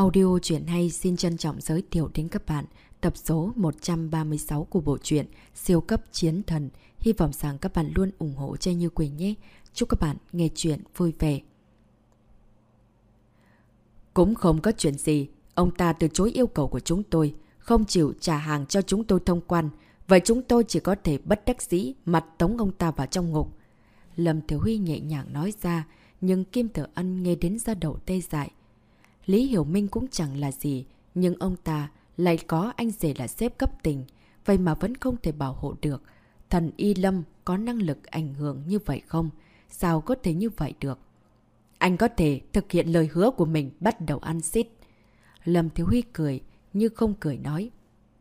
Audio truyện hay xin trân trọng giới thiệu đến các bạn tập số 136 của bộ truyện Siêu cấp chiến thần. Hy vọng rằng các bạn luôn ủng hộ cho Như Quỳnh nhé. Chúc các bạn nghe truyện vui vẻ. Cũng không có chuyện gì, ông ta từ chối yêu cầu của chúng tôi, không chịu trả hàng cho chúng tôi thông quan. Vậy chúng tôi chỉ có thể bất đắc dĩ mặt tống ông ta vào trong ngục. Lâm Thiếu Huy nhẹ nhàng nói ra, nhưng Kim Tử Ân nghe đến ra đầu tê dại. Lý Hiểu Minh cũng chẳng là gì, nhưng ông ta lại có anh rể là xếp cấp tình, vậy mà vẫn không thể bảo hộ được. Thần Y Lâm có năng lực ảnh hưởng như vậy không? Sao có thể như vậy được? Anh có thể thực hiện lời hứa của mình bắt đầu ăn xít. Lâm Thiếu Huy cười, như không cười nói.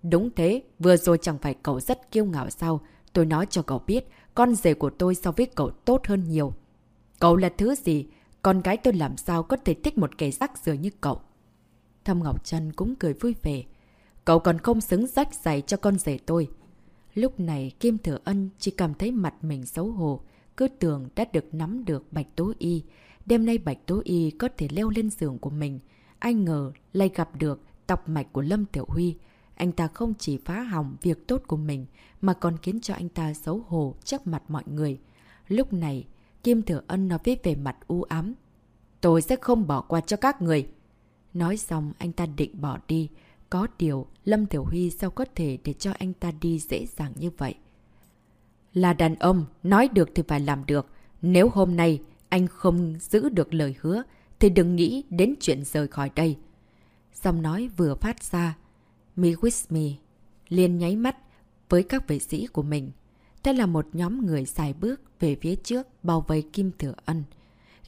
Đúng thế, vừa rồi chẳng phải cậu rất kiêu ngạo sao? Tôi nói cho cậu biết, con rể của tôi so với cậu tốt hơn nhiều. Cậu là thứ gì? Con gái tôi làm sao có thể thích một kẻ rắc rưởi như cậu? Thâm Ngọc Trân cũng cười vui vẻ. Cậu còn không xứng rách giày cho con rể tôi. Lúc này Kim Thừa Ân chỉ cảm thấy mặt mình xấu hổ. Cứ tưởng đã được nắm được Bạch Tố Y. Đêm nay Bạch Tố Y có thể leo lên giường của mình. Anh ngờ lại gặp được tọc mạch của Lâm Tiểu Huy. Anh ta không chỉ phá hỏng việc tốt của mình mà còn khiến cho anh ta xấu hổ trước mặt mọi người. Lúc này, Kim Thừa Ân nói với về mặt u ám. Tôi sẽ không bỏ qua cho các người. Nói xong anh ta định bỏ đi. Có điều Lâm Thiểu Huy sao có thể để cho anh ta đi dễ dàng như vậy. Là đàn ông, nói được thì phải làm được. Nếu hôm nay anh không giữ được lời hứa thì đừng nghĩ đến chuyện rời khỏi đây. Xong nói vừa phát ra. Me with me. liền nháy mắt với các vệ sĩ của mình. Thế là một nhóm người xài bước về phía trước bao vây Kim Thừa Ân.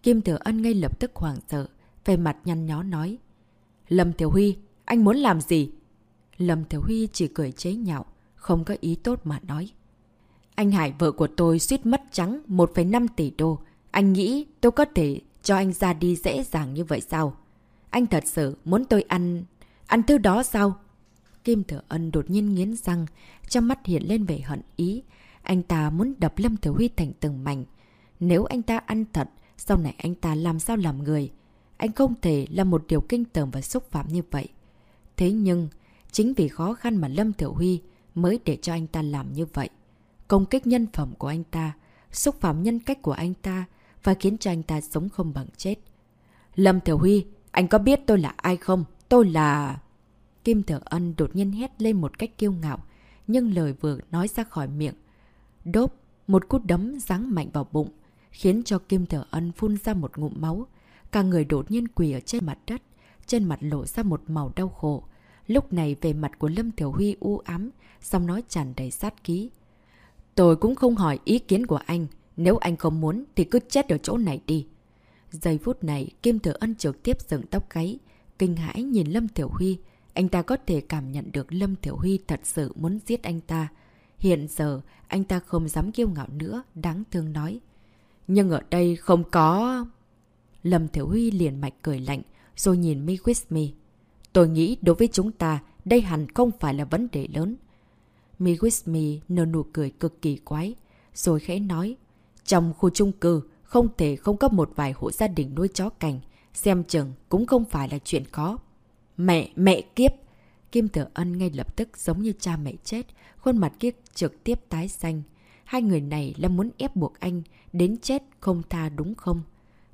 Kim Thừa Ân ngay lập tức hoảng sợ, về mặt nhăn nhó nói. Lâm Thiểu Huy, anh muốn làm gì? Lâm Thiểu Huy chỉ cười chế nhạo, không có ý tốt mà nói. Anh Hải vợ của tôi suýt mất trắng 1,5 tỷ đô. Anh nghĩ tôi có thể cho anh ra đi dễ dàng như vậy sao? Anh thật sự muốn tôi ăn... ăn thứ đó sao? Kim Thừa Ân đột nhiên nghiến răng, trong mắt hiện lên vẻ hận ý. Anh ta muốn đập Lâm Thiểu Huy thành từng mảnh. Nếu anh ta ăn thật, sau này anh ta làm sao làm người? Anh không thể là một điều kinh tởm và xúc phạm như vậy. Thế nhưng, chính vì khó khăn mà Lâm Thiểu Huy mới để cho anh ta làm như vậy. Công kích nhân phẩm của anh ta, xúc phạm nhân cách của anh ta và khiến cho anh ta sống không bằng chết. Lâm Thiểu Huy, anh có biết tôi là ai không? Tôi là... Kim Thừa Ân đột nhiên hét lên một cách kiêu ngạo, nhưng lời vừa nói ra khỏi miệng. Đốp, một cút đấm giáng mạnh vào bụng, khiến cho Kim Thừa Ân phun ra một ngụm máu. Cả người đột nhiên quỳ ở trên mặt đất, trên mặt lộ ra một màu đau khổ. Lúc này về mặt của Lâm Thiểu Huy u ám, xong nói tràn đầy sát ký. Tôi cũng không hỏi ý kiến của anh, nếu anh không muốn thì cứ chết ở chỗ này đi. Giây phút này, Kim Thừa Ân trực tiếp dựng tóc gáy, kinh hãi nhìn Lâm Thiểu Huy. Anh ta có thể cảm nhận được Lâm Thiểu Huy thật sự muốn giết anh ta. Hiện giờ, anh ta không dám kiêu ngạo nữa, đáng thương nói. Nhưng ở đây không có... Lâm Thiểu Huy liền mạch cười lạnh, rồi nhìn Mi With Me. Tôi nghĩ đối với chúng ta, đây hẳn không phải là vấn đề lớn. Mi With Me nở nụ cười cực kỳ quái, rồi khẽ nói. Trong khu chung cư, không thể không có một vài hộ gia đình nuôi chó cành, xem chừng cũng không phải là chuyện khó. Mẹ, mẹ kiếp! Kim Thừa Ân ngay lập tức giống như cha mẹ chết, khuôn mặt kia trực tiếp tái xanh. Hai người này là muốn ép buộc anh đến chết không tha đúng không?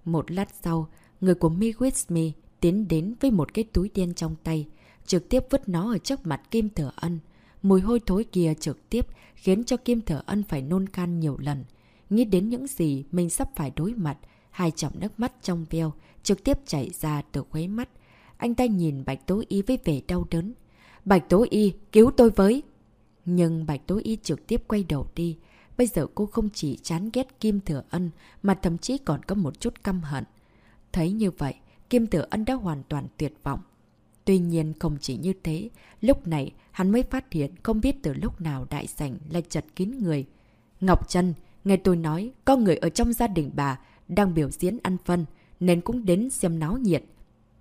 Một lát sau, người của Me With Me tiến đến với một cái túi đen trong tay, trực tiếp vứt nó ở trước mặt Kim Thừa Ân. Mùi hôi thối kia trực tiếp khiến cho Kim Thừa Ân phải nôn can nhiều lần. Nghĩ đến những gì mình sắp phải đối mặt, hai trọng nước mắt trong veo trực tiếp chảy ra từ khuấy mắt. Anh ta nhìn Bạch Tố Y với vẻ đau đớn. Bạch Tố Y, cứu tôi với! Nhưng Bạch Tố Y trực tiếp quay đầu đi. Bây giờ cô không chỉ chán ghét Kim Thừa Ân mà thậm chí còn có một chút căm hận. Thấy như vậy, Kim Thừa Ân đã hoàn toàn tuyệt vọng. Tuy nhiên không chỉ như thế, lúc này hắn mới phát hiện không biết từ lúc nào đại sảnh lại chật kín người. Ngọc Trân, nghe tôi nói có người ở trong gia đình bà đang biểu diễn ăn phân nên cũng đến xem náo nhiệt.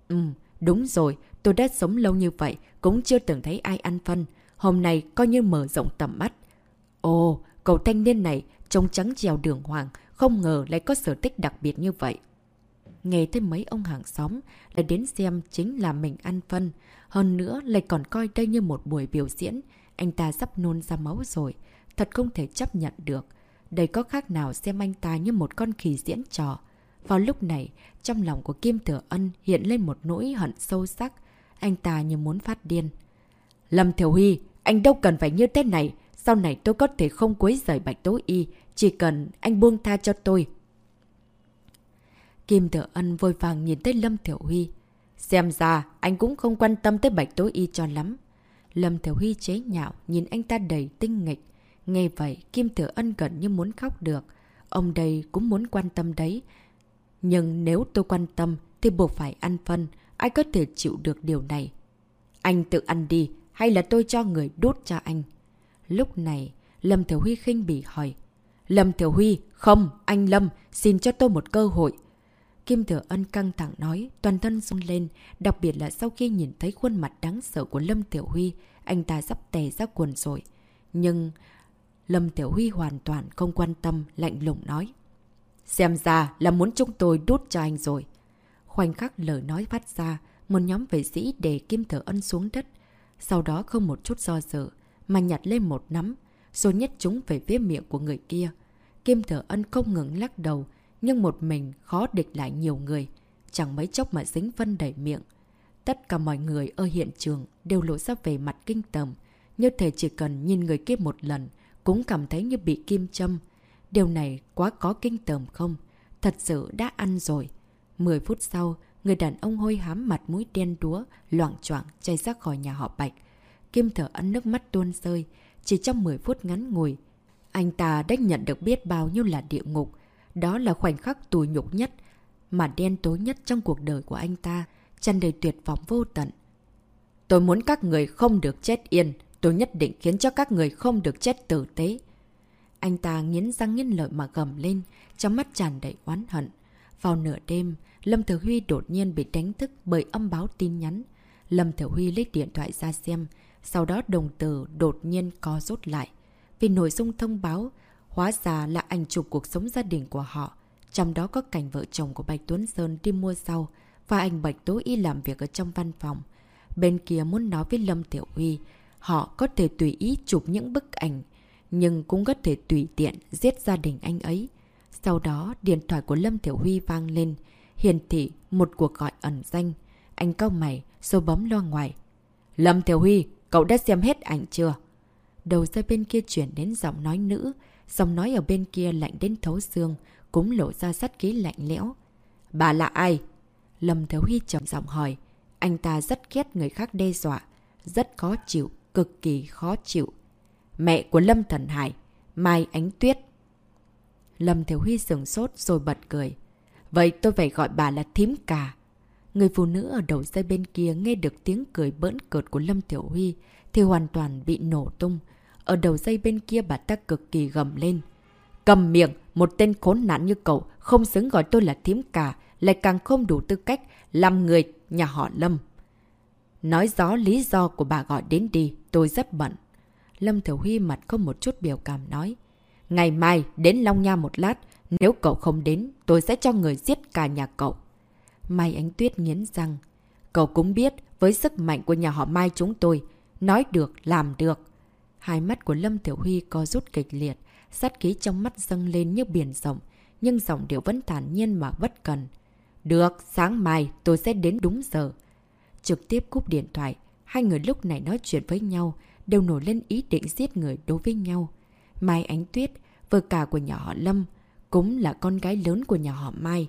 Ừ, đúng rồi, tôi đã sống lâu như vậy cũng chưa từng thấy ai ăn phân. Hôm nay coi như mở rộng tầm mắt. Ồ, cậu thanh niên này trông trắng trèo đường hoàng, không ngờ lại có sở thích đặc biệt như vậy. nghe thấy mấy ông hàng xóm lại đến xem chính là mình ăn phân. Hơn nữa lại còn coi đây như một buổi biểu diễn. Anh ta sắp nôn ra máu rồi. Thật không thể chấp nhận được. Đây có khác nào xem anh ta như một con khỉ diễn trò. Vào lúc này, trong lòng của Kim Thừa Ân hiện lên một nỗi hận sâu sắc. Anh ta như muốn phát điên. Lâm Thiểu Huy, anh đâu cần phải như thế này. Sau này tôi có thể không quấy rời Bạch Tố Y. Chỉ cần anh buông tha cho tôi. Kim Thừa Ân vội vàng nhìn tới Lâm Thiểu Huy. Xem ra, anh cũng không quan tâm tới Bạch Tố Y cho lắm. Lâm Thiểu Huy chế nhạo, nhìn anh ta đầy tinh nghịch. Nghe vậy, Kim Thừa Ân gần như muốn khóc được. Ông đây cũng muốn quan tâm đấy. Nhưng nếu tôi quan tâm, thì buộc phải ăn phân. Ai có thể chịu được điều này? Anh tự ăn đi, hay là tôi cho người đút cho anh? Lúc này, Lâm Thiểu Huy khinh bỉ hỏi. Lâm Thiểu Huy, không, anh Lâm, xin cho tôi một cơ hội. Kim Thừa Ân căng thẳng nói, toàn thân run lên, đặc biệt là sau khi nhìn thấy khuôn mặt đáng sợ của Lâm Tiểu Huy, anh ta sắp tè ra quần rồi. Nhưng Lâm Tiểu Huy hoàn toàn không quan tâm, lạnh lùng nói. Xem ra là muốn chúng tôi đút cho anh rồi. Khoảnh khắc lời nói phát ra, một nhóm vệ sĩ để Kim thở Ân xuống đất. Sau đó không một chút do dự, mà nhặt lên một nắm, rồi nhét chúng về phía miệng của người kia. Kim thở Ân không ngừng lắc đầu, nhưng một mình khó địch lại nhiều người. Chẳng mấy chốc mà dính phân đầy miệng. Tất cả mọi người ở hiện trường đều lộ ra về mặt kinh tầm. Như thể chỉ cần nhìn người kia một lần, cũng cảm thấy như bị kim châm. Điều này quá có kinh tởm không? Thật sự đã ăn rồi. Mười phút sau, người đàn ông hôi hám mặt mũi đen đúa, loạn choạng chạy ra khỏi nhà họ Bạch. Kim thở ấn nước mắt tuôn rơi. Chỉ trong 10 phút ngắn ngủi, anh ta đã nhận được biết bao nhiêu là địa ngục. Đó là khoảnh khắc tù nhục nhất, mà đen tối nhất trong cuộc đời của anh ta, chăn đầy tuyệt vọng vô tận. Tôi muốn các người không được chết yên, tôi nhất định khiến cho các người không được chết tử tế. Anh ta nghiến răng nghiến lợi mà gầm lên, trong mắt tràn đầy oán hận. Vào nửa đêm, Lâm Thừa Huy đột nhiên bị đánh thức bởi âm báo tin nhắn. Lâm Thừa Huy lấy điện thoại ra xem, sau đó đồng tử đột nhiên co rút lại. Vì nội dung thông báo, hóa ra là ảnh chụp cuộc sống gia đình của họ. Trong đó có cảnh vợ chồng của Bạch Tuấn Sơn đi mua rau và ảnh Bạch Tố Y làm việc ở trong văn phòng. Bên kia muốn nói với Lâm Tiểu Huy, họ có thể tùy ý chụp những bức ảnh, nhưng cũng có thể tùy tiện giết gia đình anh ấy. Sau đó, điện thoại của Lâm Thiểu Huy vang lên, hiển thị một cuộc gọi ẩn danh. Anh cao mày, rồi bấm loa ngoài. Lâm Thiểu Huy, cậu đã xem hết ảnh chưa? Đầu dây bên kia chuyển đến giọng nói nữ, giọng nói ở bên kia lạnh đến thấu xương, cũng lộ ra sát ký lạnh lẽo. Bà là ai? Lâm Thiếu Huy trầm giọng hỏi. Anh ta rất ghét người khác đe dọa, rất khó chịu, cực kỳ khó chịu. Mẹ của Lâm Thần Hải, Mai Ánh Tuyết. Lâm Thiếu Huy sừng sốt rồi bật cười. Vậy tôi phải gọi bà là thím cà. Người phụ nữ ở đầu dây bên kia nghe được tiếng cười bỡn cợt của Lâm Tiểu Huy thì hoàn toàn bị nổ tung. Ở đầu dây bên kia bà ta cực kỳ gầm lên. Cầm miệng, một tên khốn nạn như cậu không xứng gọi tôi là thím cà, lại càng không đủ tư cách làm người nhà họ Lâm. Nói rõ lý do của bà gọi đến đi, tôi rất bận. Lâm Thiểu Huy mặt không một chút biểu cảm nói. Ngày mai đến Long Nha một lát, nếu cậu không đến, tôi sẽ cho người giết cả nhà cậu. Mai Ánh Tuyết nghiến răng. Cậu cũng biết, với sức mạnh của nhà họ Mai chúng tôi, nói được, làm được. Hai mắt của Lâm Tiểu Huy có rút kịch liệt, sát khí trong mắt dâng lên như biển rộng, nhưng giọng điệu vẫn thản nhiên mà bất cần. Được, sáng mai tôi sẽ đến đúng giờ. Trực tiếp cúp điện thoại, hai người lúc này nói chuyện với nhau, đều nổi lên ý định giết người đối với nhau. Mai Ánh Tuyết, vợ cả của nhà họ Lâm, cũng là con gái lớn của nhà họ Mai.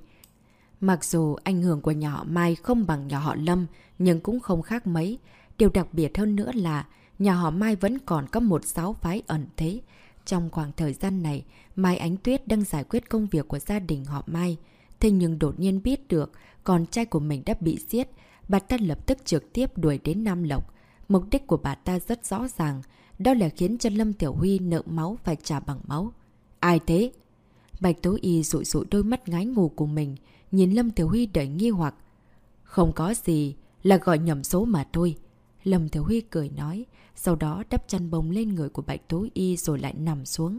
Mặc dù ảnh hưởng của nhà họ Mai không bằng nhà họ Lâm, nhưng cũng không khác mấy. Điều đặc biệt hơn nữa là nhà họ Mai vẫn còn có một giáo phái ẩn thế. Trong khoảng thời gian này, Mai Ánh Tuyết đang giải quyết công việc của gia đình họ Mai. Thế nhưng đột nhiên biết được con trai của mình đã bị giết, bà ta lập tức trực tiếp đuổi đến Nam Lộc. Mục đích của bà ta rất rõ ràng, đó là khiến cho Lâm Tiểu Huy nợ máu phải trả bằng máu. Ai thế? Bạch Tố Y rụi rụi đôi mắt ngái ngủ của mình, nhìn Lâm Tiểu Huy đầy nghi hoặc. Không có gì, là gọi nhầm số mà thôi. Lâm Tiểu Huy cười nói, sau đó đắp chăn bông lên người của Bạch Tố Y rồi lại nằm xuống.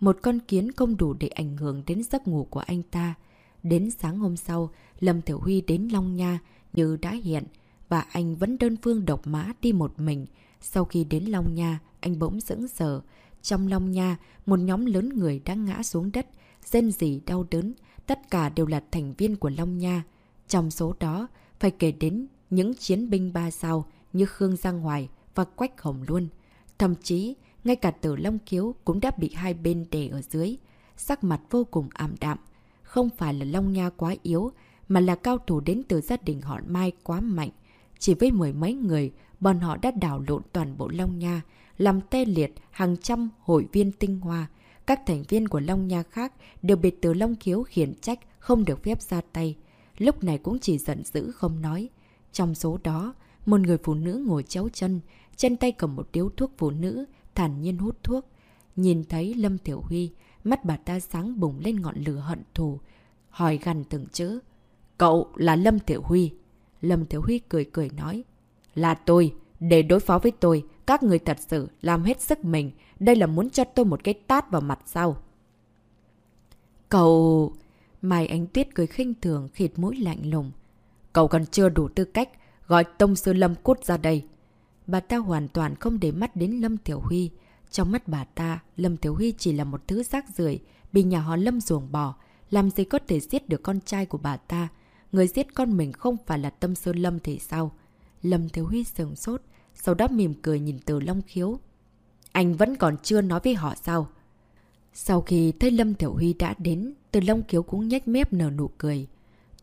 Một con kiến không đủ để ảnh hưởng đến giấc ngủ của anh ta. Đến sáng hôm sau, Lâm Thiểu Huy đến Long Nha như đã hiện và anh vẫn đơn phương độc mã đi một mình. Sau khi đến Long Nha, anh bỗng sững sờ. Trong Long Nha, một nhóm lớn người đã ngã xuống đất, rên rỉ đau đớn. Tất cả đều là thành viên của Long Nha. Trong số đó, phải kể đến những chiến binh ba sao như Khương Giang Hoài và Quách Hồng luôn. Thậm chí, ngay cả tử Long Kiếu cũng đã bị hai bên đè ở dưới. Sắc mặt vô cùng ảm đạm. Không phải là Long Nha quá yếu, mà là cao thủ đến từ gia đình họ Mai quá mạnh. Chỉ với mười mấy người, bọn họ đã đảo lộn toàn bộ Long Nha, làm tê liệt hàng trăm hội viên tinh hoa. Các thành viên của Long Nha khác đều bị từ Long Kiếu khiển trách không được phép ra tay. Lúc này cũng chỉ giận dữ không nói. Trong số đó, một người phụ nữ ngồi chéo chân, chân tay cầm một điếu thuốc phụ nữ, thản nhiên hút thuốc. Nhìn thấy Lâm Tiểu Huy, mắt bà ta sáng bùng lên ngọn lửa hận thù, hỏi gần từng chữ. Cậu là Lâm Tiểu Huy. Lâm Tiểu Huy cười cười nói. Là tôi, để đối phó với tôi, các người thật sự làm hết sức mình. Đây là muốn cho tôi một cái tát vào mặt sau Cậu... Mai Ánh Tuyết cười khinh thường khịt mũi lạnh lùng. Cậu còn chưa đủ tư cách, gọi Tông Sư Lâm cút ra đây. Bà ta hoàn toàn không để mắt đến Lâm Tiểu Huy. Trong mắt bà ta, Lâm Tiểu Huy chỉ là một thứ rác rưởi bị nhà họ Lâm ruồng bỏ. Làm gì có thể giết được con trai của bà ta? Người giết con mình không phải là Tâm Sơn Lâm thì sao? Lâm Tiểu Huy sừng sốt, sau đó mỉm cười nhìn từ Long Khiếu. Anh vẫn còn chưa nói với họ sao? Sau khi thấy Lâm Tiểu Huy đã đến, từ Long Khiếu cũng nhách mép nở nụ cười.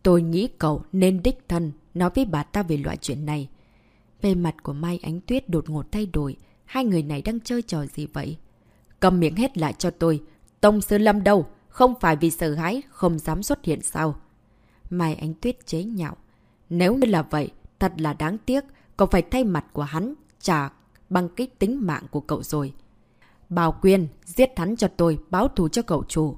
Tôi nghĩ cậu nên đích thân nói với bà ta về loại chuyện này. Về mặt của Mai Ánh Tuyết đột ngột thay đổi. Hai người này đang chơi trò gì vậy? Cầm miệng hết lại cho tôi. Tông Sư Lâm đâu? Không phải vì sợ hãi, không dám xuất hiện sao? Mai Ánh Tuyết chế nhạo. Nếu như là vậy, thật là đáng tiếc. Cậu phải thay mặt của hắn, trả bằng cái tính mạng của cậu rồi. Bảo Quyên, giết hắn cho tôi, báo thù cho cậu chủ.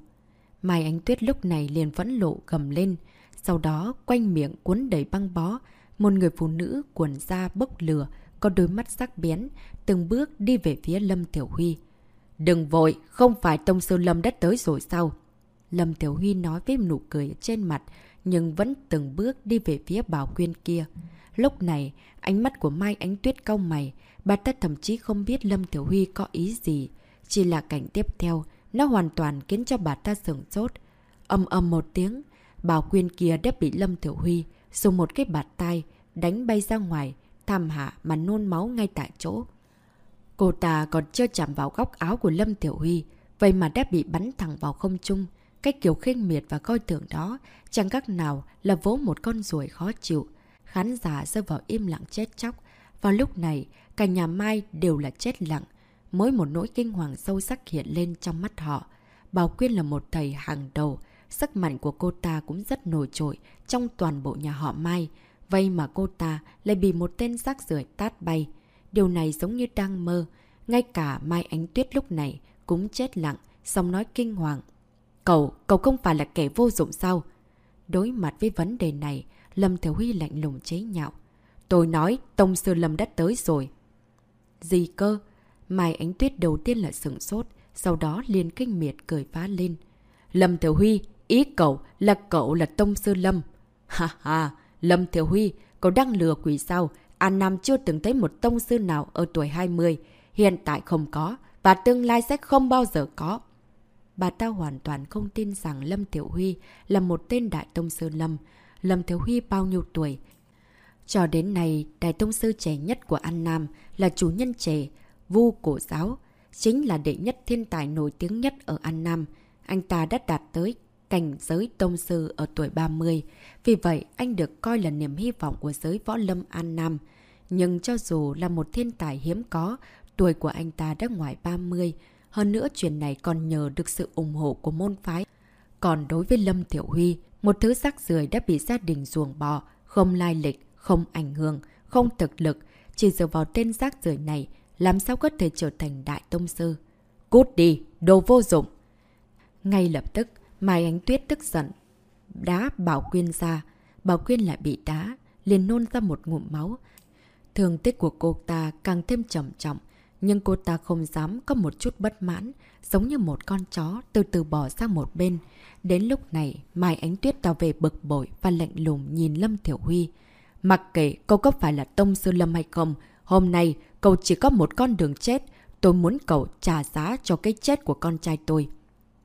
Mai Ánh Tuyết lúc này liền vẫn lộ gầm lên. Sau đó, quanh miệng cuốn đầy băng bó, một người phụ nữ quần da bốc lửa, có đôi mắt sắc bén, từng bước đi về phía Lâm Tiểu Huy. Đừng vội, không phải Tông Sư Lâm đã tới rồi sao? Lâm Tiểu Huy nói với nụ cười trên mặt, nhưng vẫn từng bước đi về phía Bảo Quyên kia. Lúc này, ánh mắt của Mai Ánh Tuyết cau mày, bà ta thậm chí không biết Lâm Tiểu Huy có ý gì. Chỉ là cảnh tiếp theo, nó hoàn toàn khiến cho bà ta sửng sốt. Âm âm một tiếng, Bảo Quyên kia đã bị Lâm Tiểu Huy dùng một cái bạt tay đánh bay ra ngoài, tham hạ mà nôn máu ngay tại chỗ. Cô ta còn chưa chạm vào góc áo của Lâm Tiểu Huy, vậy mà đã bị bắn thẳng vào không trung. Cách kiểu khinh miệt và coi thường đó, chẳng các nào là vỗ một con ruồi khó chịu. Khán giả rơi vào im lặng chết chóc. Vào lúc này, cả nhà Mai đều là chết lặng. Mỗi một nỗi kinh hoàng sâu sắc hiện lên trong mắt họ. Bảo Quyên là một thầy hàng đầu. Sức mạnh của cô ta cũng rất nổi trội trong toàn bộ nhà họ Mai. Vậy mà cô ta lại bị một tên rác rưởi tát bay. Điều này giống như đang mơ. Ngay cả Mai Ánh Tuyết lúc này cũng chết lặng, xong nói kinh hoàng. Cậu, cậu không phải là kẻ vô dụng sao? Đối mặt với vấn đề này, Lâm Thiểu Huy lạnh lùng chế nhạo. Tôi nói, Tông Sư Lâm đã tới rồi. Gì cơ? Mai Ánh Tuyết đầu tiên là sửng sốt, sau đó liền kinh miệt cười phá lên. Lâm Thiểu Huy, ý cậu là cậu là Tông Sư Lâm. Ha ha, Lâm Thiểu Huy, cậu đang lừa quỷ sao? An Nam chưa từng thấy một tông sư nào ở tuổi 20. Hiện tại không có, và tương lai sẽ không bao giờ có. Bà ta hoàn toàn không tin rằng Lâm Tiểu Huy là một tên đại tông sư Lâm. Lâm Tiểu Huy bao nhiêu tuổi? Cho đến nay, đại tông sư trẻ nhất của An Nam là chủ nhân trẻ, Vu Cổ Giáo. Chính là đệ nhất thiên tài nổi tiếng nhất ở An Nam. Anh ta đã đạt tới cảnh giới tông sư ở tuổi 30. Vì vậy, anh được coi là niềm hy vọng của giới võ lâm An Nam. Nhưng cho dù là một thiên tài hiếm có, tuổi của anh ta đã ngoài 30. Hơn nữa chuyện này còn nhờ được sự ủng hộ của môn phái. Còn đối với Lâm Tiểu Huy, một thứ rác rưởi đã bị gia đình ruồng bỏ, không lai lịch, không ảnh hưởng, không thực lực. Chỉ dựa vào tên rác rưởi này, làm sao có thể trở thành đại tông sư. Cút đi, đồ vô dụng! Ngay lập tức, Mai Ánh Tuyết tức giận. Đá Bảo Quyên ra. Bảo Quyên lại bị đá, liền nôn ra một ngụm máu. Thường tích của cô ta càng thêm trầm trọng. Nhưng cô ta không dám có một chút bất mãn, giống như một con chó từ từ bỏ sang một bên. Đến lúc này, Mai Ánh Tuyết tỏ về bực bội và lạnh lùng nhìn Lâm Thiểu Huy. Mặc kệ cậu có phải là Tông Sư Lâm hay không, hôm nay cậu chỉ có một con đường chết. Tôi muốn cậu trả giá cho cái chết của con trai tôi.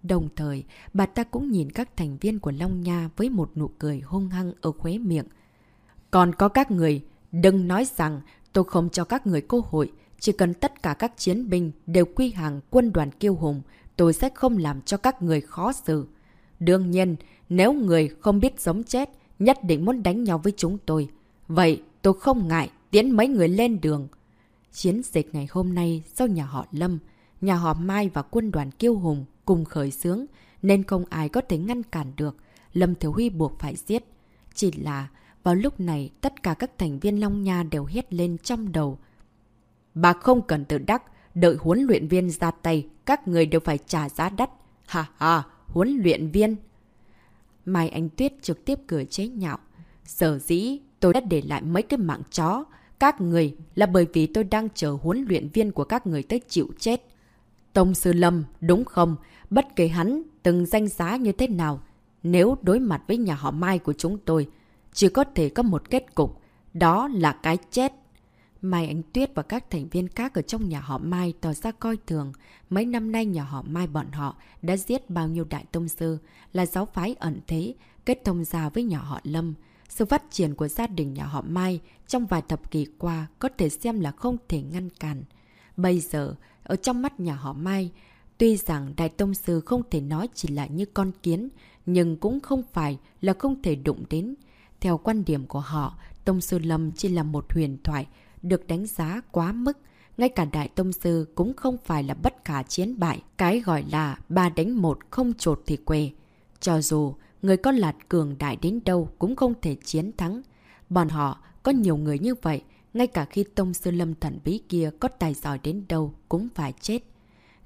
Đồng thời, bà ta cũng nhìn các thành viên của Long Nha với một nụ cười hung hăng ở khóe miệng. Còn có các người, đừng nói rằng tôi không cho các người cơ hội. Chỉ cần tất cả các chiến binh đều quy hàng quân đoàn kiêu hùng, tôi sẽ không làm cho các người khó xử. Đương nhiên, nếu người không biết giống chết, nhất định muốn đánh nhau với chúng tôi. Vậy tôi không ngại tiến mấy người lên đường. Chiến dịch ngày hôm nay do nhà họ Lâm, nhà họ Mai và quân đoàn kiêu hùng cùng khởi xướng, nên không ai có thể ngăn cản được. Lâm Thiếu Huy buộc phải giết. Chỉ là vào lúc này tất cả các thành viên Long Nha đều hét lên trong đầu. Bà không cần tự đắc, đợi huấn luyện viên ra tay, các người đều phải trả giá đắt. Ha ha, huấn luyện viên. Mai Anh Tuyết trực tiếp cười chế nhạo. Sở dĩ tôi đã để lại mấy cái mạng chó. Các người là bởi vì tôi đang chờ huấn luyện viên của các người tới chịu chết. Tông Sư Lâm, đúng không? Bất kể hắn từng danh giá như thế nào, nếu đối mặt với nhà họ Mai của chúng tôi, chỉ có thể có một kết cục, đó là cái chết. Mai Ánh Tuyết và các thành viên khác ở trong nhà họ Mai tỏ ra coi thường. Mấy năm nay nhà họ Mai bọn họ đã giết bao nhiêu đại tông sư, là giáo phái ẩn thế, kết thông gia với nhà họ Lâm. Sự phát triển của gia đình nhà họ Mai trong vài thập kỷ qua có thể xem là không thể ngăn cản. Bây giờ, ở trong mắt nhà họ Mai, tuy rằng Đại Tông Sư không thể nói chỉ là như con kiến, nhưng cũng không phải là không thể đụng đến. Theo quan điểm của họ, Tông Sư Lâm chỉ là một huyền thoại, được đánh giá quá mức. Ngay cả Đại Tông Sư cũng không phải là bất khả chiến bại. Cái gọi là ba đánh một không trột thì quê. Cho dù người con lạt cường đại đến đâu cũng không thể chiến thắng. Bọn họ có nhiều người như vậy, ngay cả khi Tông Sư Lâm thần bí kia có tài giỏi đến đâu cũng phải chết.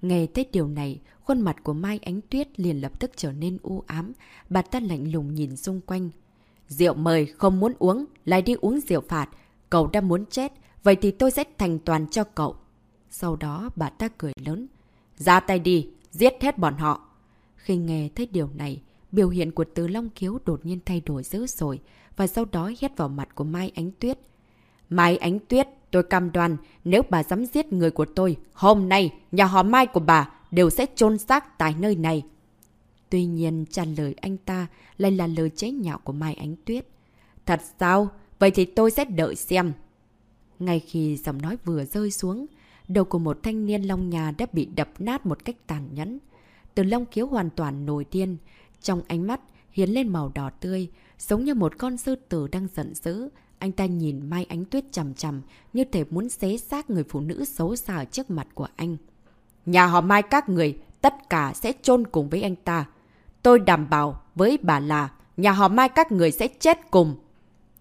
Nghe thấy điều này, khuôn mặt của Mai Ánh Tuyết liền lập tức trở nên u ám, bà ta lạnh lùng nhìn xung quanh. Rượu mời không muốn uống, lại đi uống rượu phạt. Cậu đã muốn chết, vậy thì tôi sẽ thành toàn cho cậu. Sau đó bà ta cười lớn. Ra tay đi, giết hết bọn họ. Khi nghe thấy điều này, biểu hiện của Từ Long Kiếu đột nhiên thay đổi dữ dội và sau đó hét vào mặt của Mai Ánh Tuyết. Mai Ánh Tuyết, tôi cam đoan nếu bà dám giết người của tôi, hôm nay nhà họ Mai của bà đều sẽ chôn xác tại nơi này. Tuy nhiên, trả lời anh ta lại là lời chế nhạo của Mai Ánh Tuyết. Thật sao? Vậy thì tôi sẽ đợi xem. Ngay khi giọng nói vừa rơi xuống, đầu của một thanh niên long nhà đã bị đập nát một cách tàn nhẫn. Từ long kiếu hoàn toàn nổi điên, trong ánh mắt hiến lên màu đỏ tươi, giống như một con sư tử đang giận dữ. Anh ta nhìn Mai Ánh Tuyết chầm chầm, như thể muốn xé xác người phụ nữ xấu xa ở trước mặt của anh. Nhà họ Mai các người, tất cả sẽ chôn cùng với anh ta. Tôi đảm bảo với bà là nhà họ Mai các người sẽ chết cùng.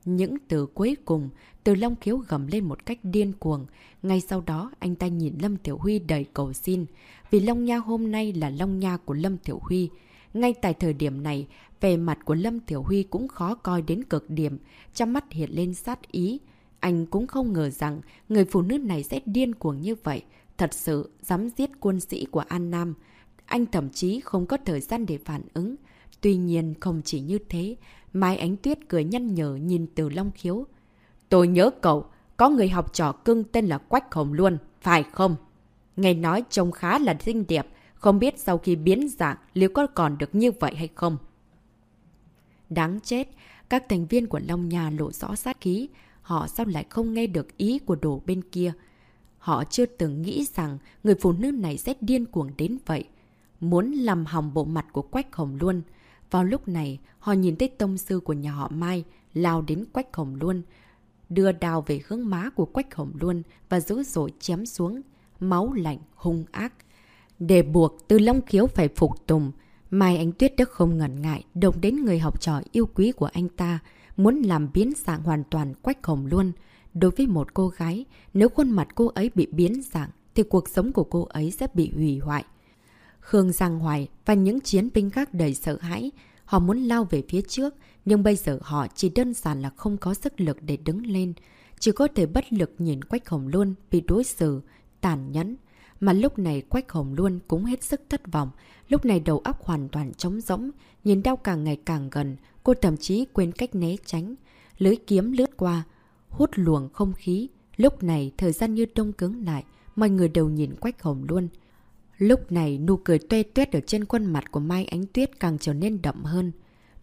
Những từ cuối cùng, từ Long Khiếu gầm lên một cách điên cuồng. Ngay sau đó, anh ta nhìn Lâm Tiểu Huy đầy cầu xin. Vì Long Nha hôm nay là Long Nha của Lâm Tiểu Huy. Ngay tại thời điểm này, về mặt của Lâm Tiểu Huy cũng khó coi đến cực điểm, trong mắt hiện lên sát ý. Anh cũng không ngờ rằng người phụ nữ này sẽ điên cuồng như vậy, thật sự dám giết quân sĩ của An Nam. Anh thậm chí không có thời gian để phản ứng. Tuy nhiên không chỉ như thế, Mai Ánh Tuyết cười nhăn nhở nhìn từ Long Khiếu. Tôi nhớ cậu, có người học trò cưng tên là Quách Hồng luôn, phải không? Nghe nói trông khá là xinh đẹp, không biết sau khi biến dạng liệu có còn được như vậy hay không? Đáng chết, các thành viên của Long Nhà lộ rõ sát khí, họ sao lại không nghe được ý của đồ bên kia? Họ chưa từng nghĩ rằng người phụ nữ này sẽ điên cuồng đến vậy. Muốn làm hỏng bộ mặt của Quách Hồng luôn. Vào lúc này, họ nhìn thấy tông sư của nhà họ Mai lao đến Quách Hồng luôn. Đưa đào về hướng má của Quách Hồng luôn và dữ dội chém xuống. Máu lạnh, hung ác. Để buộc từ Long Khiếu phải phục tùng, Mai Ánh Tuyết đã không ngần ngại đồng đến người học trò yêu quý của anh ta, muốn làm biến dạng hoàn toàn Quách Hồng luôn. Đối với một cô gái, nếu khuôn mặt cô ấy bị biến dạng, thì cuộc sống của cô ấy sẽ bị hủy hoại. Khương Giang Hoài và những chiến binh khác đầy sợ hãi, họ muốn lao về phía trước, nhưng bây giờ họ chỉ đơn giản là không có sức lực để đứng lên. Chỉ có thể bất lực nhìn Quách Hồng luôn bị đối xử tàn nhẫn. Mà lúc này Quách Hồng luôn cũng hết sức thất vọng. Lúc này đầu óc hoàn toàn trống rỗng, nhìn đau càng ngày càng gần, cô thậm chí quên cách né tránh. Lưới kiếm lướt qua, hút luồng không khí. Lúc này thời gian như đông cứng lại, mọi người đều nhìn Quách Hồng luôn. Lúc này nụ cười tuê tuyết ở trên khuôn mặt của Mai Ánh Tuyết càng trở nên đậm hơn.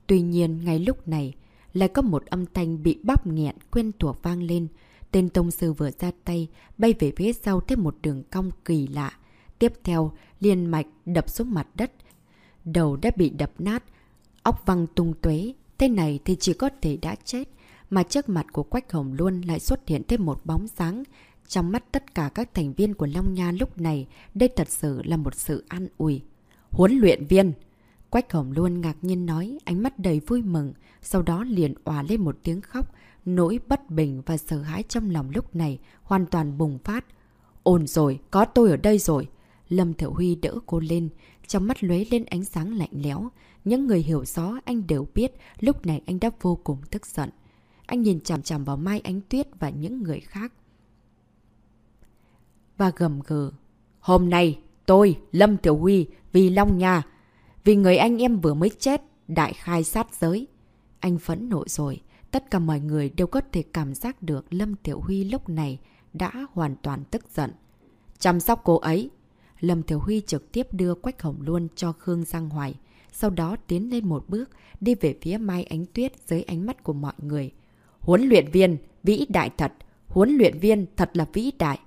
Tuy nhiên ngay lúc này lại có một âm thanh bị bóp nghẹn quen thuộc vang lên. Tên tông sư vừa ra tay, bay về phía sau thêm một đường cong kỳ lạ. Tiếp theo, liền mạch đập xuống mặt đất. Đầu đã bị đập nát, óc văng tung tuế. thế này thì chỉ có thể đã chết. Mà trước mặt của Quách Hồng luôn lại xuất hiện thêm một bóng sáng. Trong mắt tất cả các thành viên của Long Nha lúc này, đây thật sự là một sự an ủi. Huấn luyện viên! Quách Hồng luôn ngạc nhiên nói, ánh mắt đầy vui mừng, sau đó liền òa lên một tiếng khóc, nỗi bất bình và sợ hãi trong lòng lúc này hoàn toàn bùng phát. Ổn rồi, có tôi ở đây rồi. Lâm Thiểu Huy đỡ cô lên, trong mắt lóe lên ánh sáng lạnh lẽo. Những người hiểu rõ anh đều biết lúc này anh đã vô cùng tức giận. Anh nhìn chằm chằm vào Mai Ánh Tuyết và những người khác. Và gầm gừ. Hôm nay, tôi, Lâm Tiểu Huy, vì Long Nha, vì người anh em vừa mới chết, đại khai sát giới. Anh phẫn nộ rồi. Tất cả mọi người đều có thể cảm giác được Lâm Tiểu Huy lúc này đã hoàn toàn tức giận. Chăm sóc cô ấy. Lâm Tiểu Huy trực tiếp đưa Quách Hồng Luân cho Khương Giang Hoài. Sau đó tiến lên một bước, đi về phía Mai Ánh Tuyết dưới ánh mắt của mọi người. Huấn luyện viên, vĩ đại thật. Huấn luyện viên thật là vĩ đại.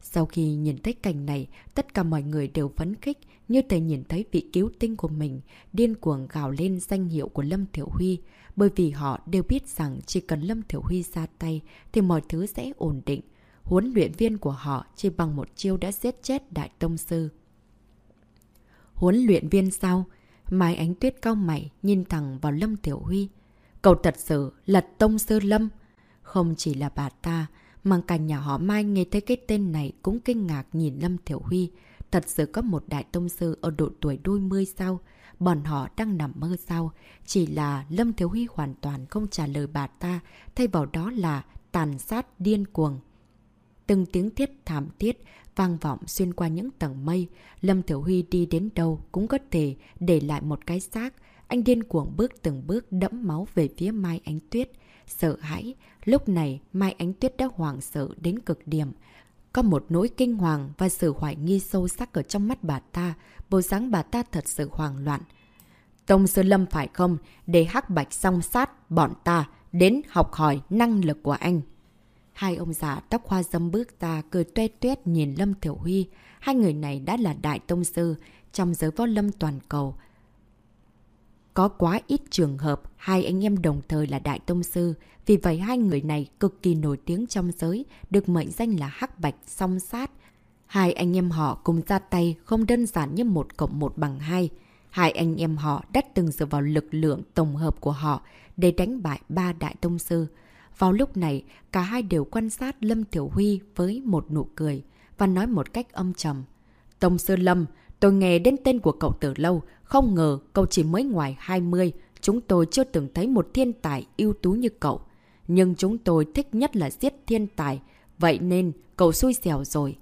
Sau khi nhìn thấy cảnh này, tất cả mọi người đều phấn khích, như thể nhìn thấy vị cứu tinh của mình, điên cuồng gào lên danh hiệu của Lâm Thiểu Huy, bởi vì họ đều biết rằng chỉ cần Lâm Thiểu Huy ra tay thì mọi thứ sẽ ổn định. Huấn luyện viên của họ chỉ bằng một chiêu đã giết chết Đại Tông Sư. Huấn luyện viên sao? Mai ánh tuyết cao mày nhìn thẳng vào Lâm Tiểu Huy. Cậu thật sự là Tông Sư Lâm. Không chỉ là bà ta, mang cả nhà họ Mai nghe thấy cái tên này cũng kinh ngạc nhìn Lâm Thiểu Huy. Thật sự có một đại tông sư ở độ tuổi đôi mươi sao? Bọn họ đang nằm mơ sao? Chỉ là Lâm Thiếu Huy hoàn toàn không trả lời bà ta, thay vào đó là tàn sát điên cuồng. Từng tiếng thiết thảm thiết vang vọng xuyên qua những tầng mây. Lâm Thiểu Huy đi đến đâu cũng có thể để lại một cái xác. Anh điên cuồng bước từng bước đẫm máu về phía Mai Ánh Tuyết. Sợ hãi, lúc này Mai Ánh Tuyết đã hoảng sợ đến cực điểm. Có một nỗi kinh hoàng và sự hoài nghi sâu sắc ở trong mắt bà ta, bộ dáng bà ta thật sự hoang loạn. Tông Sư Lâm phải không, để hắc bạch song sát bọn ta đến học hỏi năng lực của anh. Hai ông già tóc hoa dâm bước ra cười tuê tuét nhìn Lâm Thiểu Huy. Hai người này đã là đại tông sư trong giới võ lâm toàn cầu. Có quá ít trường hợp hai anh em đồng thời là đại tông sư, vì vậy hai người này cực kỳ nổi tiếng trong giới, được mệnh danh là Hắc Bạch song sát. Hai anh em họ cùng ra tay không đơn giản như một cộng một bằng hai. Hai anh em họ đã từng dựa vào lực lượng tổng hợp của họ để đánh bại ba đại tông sư. Vào lúc này, cả hai đều quan sát Lâm Tiểu Huy với một nụ cười và nói một cách âm trầm. Tông sư Lâm, tôi nghe đến tên của cậu từ lâu, không ngờ cậu chỉ mới ngoài 20, chúng tôi chưa từng thấy một thiên tài ưu tú như cậu. Nhưng chúng tôi thích nhất là giết thiên tài, vậy nên cậu xui xẻo rồi.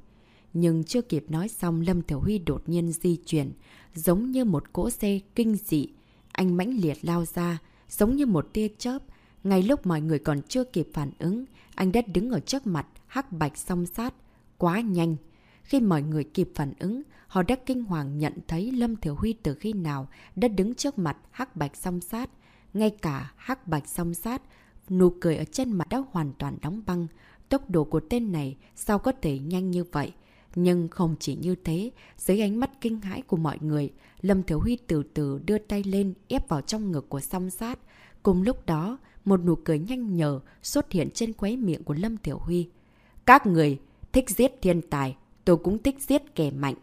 Nhưng chưa kịp nói xong Lâm Thiểu Huy đột nhiên di chuyển, giống như một cỗ xe kinh dị. Anh mãnh liệt lao ra, giống như một tia chớp. Ngay lúc mọi người còn chưa kịp phản ứng, anh đã đứng ở trước mặt, hắc bạch song sát. Quá nhanh. Khi mọi người kịp phản ứng, họ đã kinh hoàng nhận thấy Lâm Thiểu Huy từ khi nào đã đứng trước mặt hắc bạch song sát. Ngay cả hắc bạch song sát, nụ cười ở trên mặt đã hoàn toàn đóng băng. Tốc độ của tên này sao có thể nhanh như vậy? Nhưng không chỉ như thế, dưới ánh mắt kinh hãi của mọi người, Lâm Thiếu Huy từ từ đưa tay lên ép vào trong ngực của song sát. Cùng lúc đó, một nụ cười nhanh nhở xuất hiện trên quấy miệng của Lâm Tiểu Huy. Các người thích giết thiên tài, tôi cũng thích giết kẻ mạnh.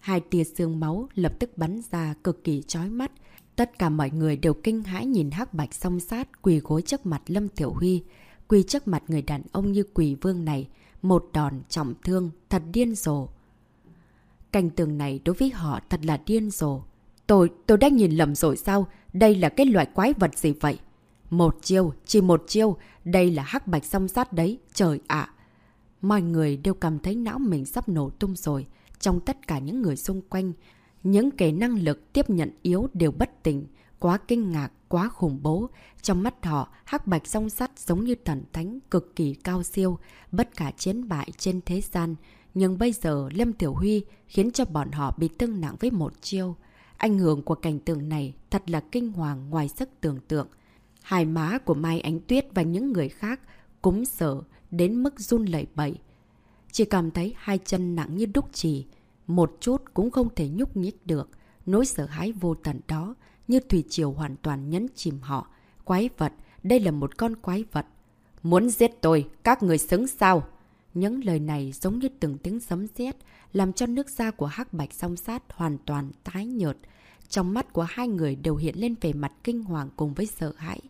Hai tia xương máu lập tức bắn ra cực kỳ chói mắt. Tất cả mọi người đều kinh hãi nhìn hắc bạch song sát quỳ gối trước mặt Lâm Tiểu Huy. Quỳ trước mặt người đàn ông như quỳ vương này. Một đòn trọng thương, thật điên rồ. Cảnh tường này đối với họ thật là điên rồ. Tôi, tôi đã nhìn lầm rồi sao? Đây là cái loại quái vật gì vậy? Một chiêu, chỉ một chiêu, đây là hắc bạch song sát đấy, trời ạ mọi người đều cảm thấy não mình sắp nổ tung rồi. Trong tất cả những người xung quanh, những kẻ năng lực tiếp nhận yếu đều bất tỉnh, quá kinh ngạc, quá khủng bố. Trong mắt họ, hắc bạch song sắt giống như thần thánh, cực kỳ cao siêu, bất cả chiến bại trên thế gian. Nhưng bây giờ Lâm Tiểu Huy khiến cho bọn họ bị tương nặng với một chiêu. Ảnh hưởng của cảnh tượng này thật là kinh hoàng ngoài sức tưởng tượng. Hai má của Mai Ánh Tuyết và những người khác cũng sợ đến mức run lẩy bẩy. Chỉ cảm thấy hai chân nặng như đúc trì, một chút cũng không thể nhúc nhích được. Nỗi sợ hãi vô tận đó như thủy triều hoàn toàn nhấn chìm họ. Quái vật, đây là một con quái vật. Muốn giết tôi, các người xứng sao? Những lời này giống như từng tiếng sấm sét làm cho nước da của hắc bạch song sát hoàn toàn tái nhợt. Trong mắt của hai người đều hiện lên về mặt kinh hoàng cùng với sợ hãi.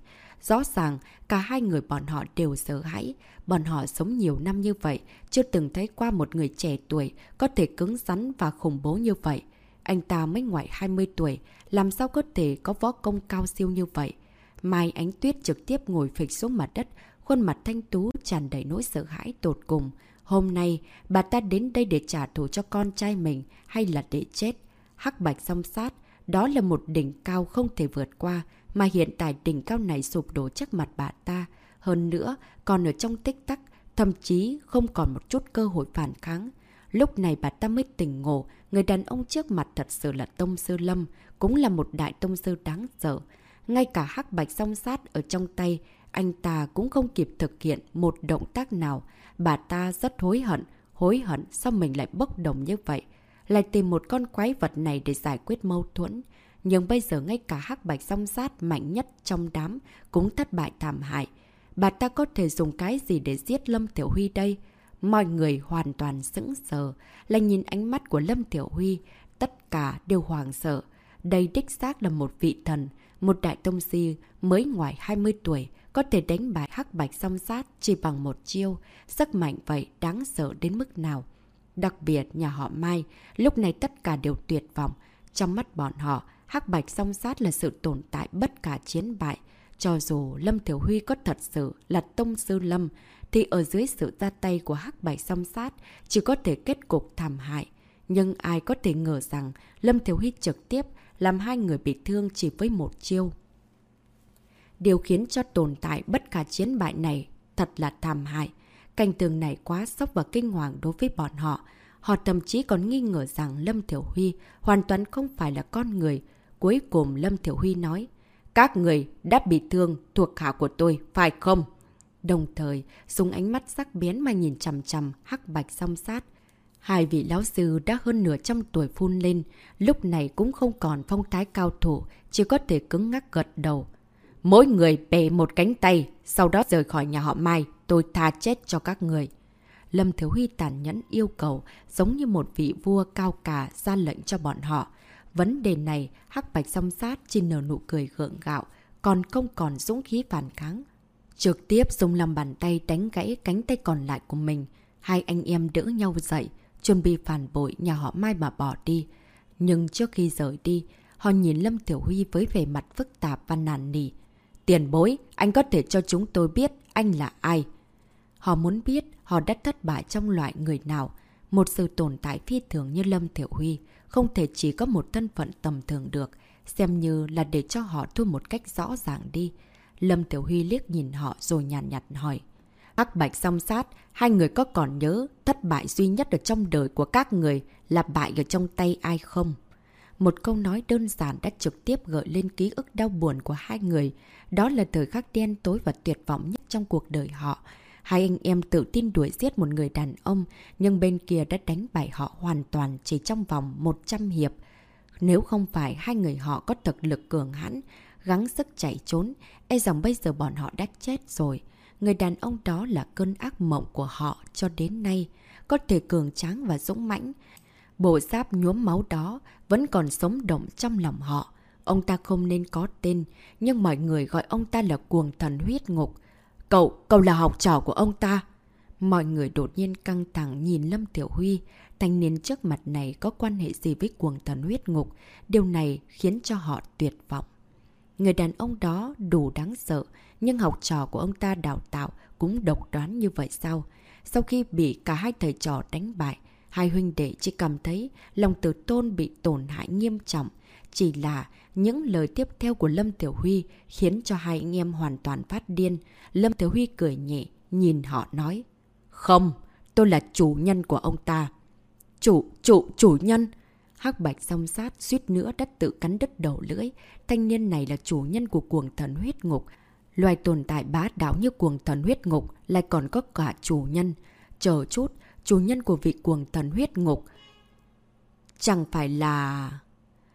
Rõ ràng, cả hai người bọn họ đều sợ hãi. Bọn họ sống nhiều năm như vậy, chưa từng thấy qua một người trẻ tuổi có thể cứng rắn và khủng bố như vậy. Anh ta mới ngoài 20 tuổi, làm sao có thể có võ công cao siêu như vậy? Mai Ánh Tuyết trực tiếp ngồi phịch xuống mặt đất, khuôn mặt thanh tú tràn đầy nỗi sợ hãi tột cùng. Hôm nay, bà ta đến đây để trả thù cho con trai mình hay là để chết? Hắc bạch song sát, đó là một đỉnh cao không thể vượt qua, mà hiện tại đỉnh cao này sụp đổ trước mặt bà ta. Hơn nữa, còn ở trong tích tắc, thậm chí không còn một chút cơ hội phản kháng. Lúc này bà ta mới tỉnh ngộ, người đàn ông trước mặt thật sự là Tông Sư Lâm, cũng là một đại tông sư đáng sợ. Ngay cả hắc bạch song sát ở trong tay, anh ta cũng không kịp thực hiện một động tác nào. Bà ta rất hối hận, hối hận sao mình lại bốc đồng như vậy. Lại tìm một con quái vật này để giải quyết mâu thuẫn. Nhưng bây giờ ngay cả hắc bạch song sát mạnh nhất trong đám cũng thất bại thảm hại. Bà ta có thể dùng cái gì để giết Lâm Tiểu Huy đây? Mọi người hoàn toàn sững sờ, lại nhìn ánh mắt của Lâm Tiểu Huy, tất cả đều hoàng sợ. Đây đích xác là một vị thần, một đại tông si mới ngoài 20 tuổi, có thể đánh bại hắc bạch song sát chỉ bằng một chiêu. Sức mạnh vậy đáng sợ đến mức nào? Đặc biệt nhà họ Mai, lúc này tất cả đều tuyệt vọng. Trong mắt bọn họ, hắc bạch song sát là sự tồn tại bất cả chiến bại. Cho dù Lâm Thiểu Huy có thật sự là tông sư Lâm, thì ở dưới sự ra tay của hắc bạch song sát chỉ có thể kết cục thảm hại. Nhưng ai có thể ngờ rằng Lâm Thiểu Huy trực tiếp làm hai người bị thương chỉ với một chiêu. Điều khiến cho tồn tại bất cả chiến bại này thật là thảm hại. Cảnh tường này quá sốc và kinh hoàng đối với bọn họ. Họ thậm chí còn nghi ngờ rằng Lâm Thiểu Huy hoàn toàn không phải là con người. Cuối cùng Lâm Thiểu Huy nói, các người đã bị thương thuộc hạ của tôi, phải không? Đồng thời, dùng ánh mắt sắc bén mà nhìn chằm chằm hắc bạch song sát. Hai vị lão sư đã hơn nửa trăm tuổi phun lên, lúc này cũng không còn phong thái cao thủ, chỉ có thể cứng ngắc gật đầu. Mỗi người bẻ một cánh tay, sau đó rời khỏi nhà họ Mai, tôi tha chết cho các người. Lâm Thiếu Huy tàn nhẫn yêu cầu, giống như một vị vua cao cả ra lệnh cho bọn họ. Vấn đề này, hắc bạch song sát chỉ nở nụ cười gượng gạo, còn không còn dũng khí phản kháng. Trực tiếp dùng lòng bàn tay đánh gãy cánh tay còn lại của mình. Hai anh em đỡ nhau dậy, chuẩn bị phản bội nhà họ Mai mà bỏ đi. Nhưng trước khi rời đi, họ nhìn Lâm Tiểu Huy với vẻ mặt phức tạp và nản nỉ. Tiền bối, anh có thể cho chúng tôi biết anh là ai. Họ muốn biết họ đã thất bại trong loại người nào. Một sự tồn tại phi thường như Lâm Tiểu Huy không thể chỉ có một thân phận tầm thường được, xem như là để cho họ thu một cách rõ ràng đi. Lâm Tiểu Huy liếc nhìn họ rồi nhàn nhạt, nhạt hỏi. các bạch song sát, hai người có còn nhớ thất bại duy nhất ở trong đời của các người là bại ở trong tay ai không? Một câu nói đơn giản đã trực tiếp gợi lên ký ức đau buồn của hai người. Đó là thời khắc đen tối và tuyệt vọng nhất trong cuộc đời họ. Hai anh em tự tin đuổi giết một người đàn ông, nhưng bên kia đã đánh bại họ hoàn toàn chỉ trong vòng 100 hiệp. Nếu không phải hai người họ có thực lực cường hãn, gắng sức chạy trốn, e rằng bây giờ bọn họ đã chết rồi. Người đàn ông đó là cơn ác mộng của họ cho đến nay, có thể cường tráng và dũng mãnh. Bộ giáp nhuốm máu đó vẫn còn sống động trong lòng họ. Ông ta không nên có tên, nhưng mọi người gọi ông ta là cuồng thần huyết ngục. Cậu, cậu là học trò của ông ta. Mọi người đột nhiên căng thẳng nhìn Lâm Tiểu Huy. Thanh niên trước mặt này có quan hệ gì với cuồng thần huyết ngục. Điều này khiến cho họ tuyệt vọng. Người đàn ông đó đủ đáng sợ, nhưng học trò của ông ta đào tạo cũng độc đoán như vậy sao? Sau khi bị cả hai thầy trò đánh bại, hai huynh đệ chỉ cảm thấy lòng tự tôn bị tổn hại nghiêm trọng. Chỉ là những lời tiếp theo của Lâm Tiểu Huy khiến cho hai anh em hoàn toàn phát điên. Lâm Tiểu Huy cười nhẹ, nhìn họ nói. Không, tôi là chủ nhân của ông ta. Chủ, chủ, chủ nhân. Hắc bạch song sát suýt nữa đã tự cắn đất đầu lưỡi. Thanh niên này là chủ nhân của cuồng thần huyết ngục. Loài tồn tại bá đạo như cuồng thần huyết ngục lại còn có cả chủ nhân. Chờ chút, chủ nhân của vị cuồng thần huyết ngục. Chẳng phải là...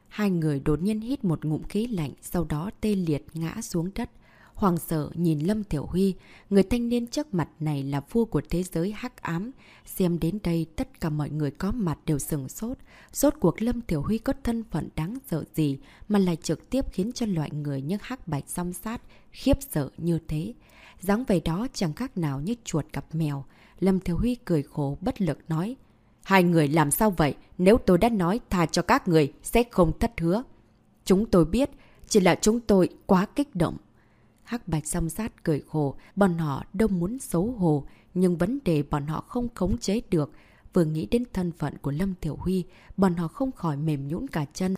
Hai người đột nhiên hít một ngụm khí lạnh, sau đó tê liệt ngã xuống đất. Hoàng sợ nhìn Lâm Tiểu Huy, người thanh niên trước mặt này là vua của thế giới hắc ám. Xem đến đây tất cả mọi người có mặt đều sừng sốt. Rốt cuộc Lâm Tiểu Huy có thân phận đáng sợ gì mà lại trực tiếp khiến cho loại người như hắc bạch song sát khiếp sợ như thế. dáng về đó chẳng khác nào như chuột gặp mèo. Lâm Tiểu Huy cười khổ bất lực nói. Hai người làm sao vậy? Nếu tôi đã nói tha cho các người sẽ không thất hứa. Chúng tôi biết, chỉ là chúng tôi quá kích động. Hắc bạch song sát cười khổ, bọn họ đâu muốn xấu hổ, nhưng vấn đề bọn họ không khống chế được. Vừa nghĩ đến thân phận của Lâm Tiểu Huy, bọn họ không khỏi mềm nhũn cả chân.